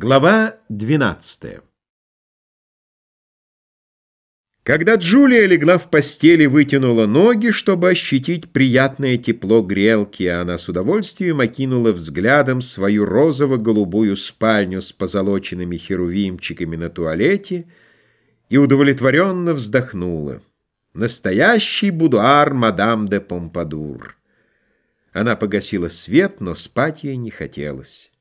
Глава 12 Когда Джулия легла в постели, вытянула ноги, чтобы ощутить приятное тепло грелки, а она с удовольствием окинула взглядом свою розово-голубую спальню с позолоченными херувимчиками на туалете и удовлетворенно вздохнула. Настоящий будуар мадам де Помпадур. Она погасила свет, но спать ей не хотелось.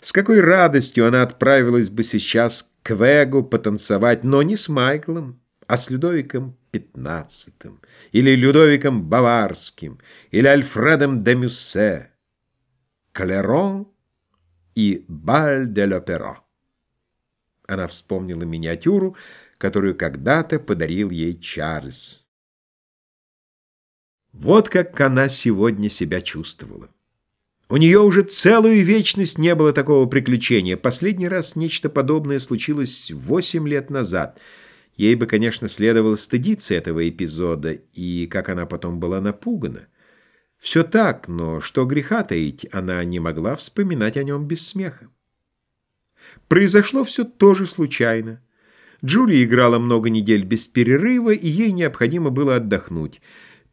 С какой радостью она отправилась бы сейчас к Вегу потанцевать, но не с Майклом, а с Людовиком XV, или Людовиком Баварским, или Альфредом де Мюссе, Калерон и Баль де l'Opéra. Она вспомнила миниатюру, которую когда-то подарил ей Чарльз. Вот как она сегодня себя чувствовала. У нее уже целую вечность не было такого приключения. Последний раз нечто подобное случилось восемь лет назад. Ей бы, конечно, следовало стыдиться этого эпизода, и как она потом была напугана. Все так, но что греха таить, она не могла вспоминать о нем без смеха. Произошло все тоже случайно. Джулия играла много недель без перерыва, и ей необходимо было отдохнуть.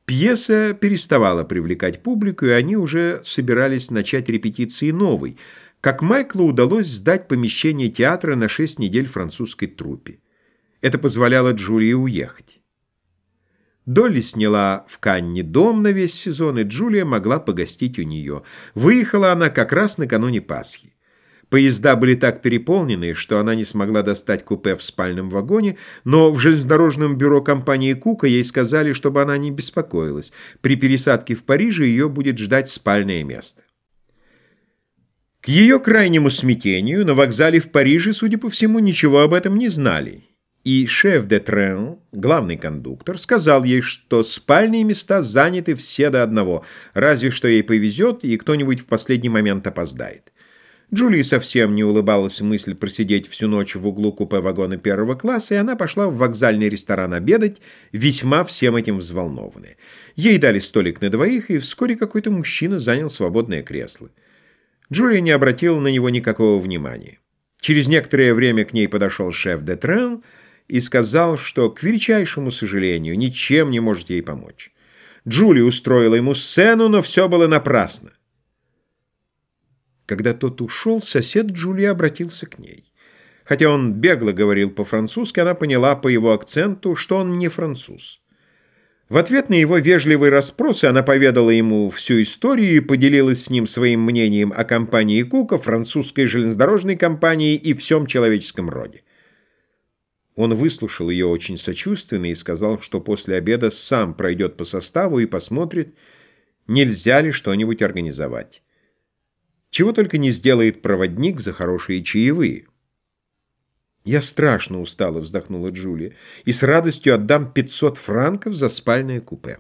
Пьеса переставала привлекать публику, и они уже собирались начать репетиции новой, как Майклу удалось сдать помещение театра на шесть недель французской труппе. Это позволяло Джулии уехать. Долли сняла в Канне дом на весь сезон, и Джулия могла погостить у нее. Выехала она как раз накануне Пасхи. Поезда были так переполнены, что она не смогла достать купе в спальном вагоне, но в железнодорожном бюро компании Кука ей сказали, чтобы она не беспокоилась. При пересадке в Париже ее будет ждать спальное место. К ее крайнему смятению на вокзале в Париже, судя по всему, ничего об этом не знали. И шеф де трен, главный кондуктор, сказал ей, что спальные места заняты все до одного, разве что ей повезет, и кто-нибудь в последний момент опоздает. Джулии совсем не улыбалась мысль просидеть всю ночь в углу купе вагона первого класса, и она пошла в вокзальный ресторан обедать, весьма всем этим взволнованная. Ей дали столик на двоих, и вскоре какой-то мужчина занял свободное кресло. Джулия не обратила на него никакого внимания. Через некоторое время к ней подошел шеф де Трен и сказал, что, к величайшему сожалению, ничем не может ей помочь. Джулия устроила ему сцену, но все было напрасно. Когда тот ушел, сосед Джулии обратился к ней. Хотя он бегло говорил по-французски, она поняла по его акценту, что он не француз. В ответ на его вежливые расспросы она поведала ему всю историю и поделилась с ним своим мнением о компании Кука, французской железнодорожной компании и всем человеческом роде. Он выслушал ее очень сочувственно и сказал, что после обеда сам пройдет по составу и посмотрит, нельзя ли что-нибудь организовать. Чего только не сделает проводник за хорошие чаевые. «Я страшно устала», — вздохнула Джулия, «и с радостью отдам 500 франков за спальное купе».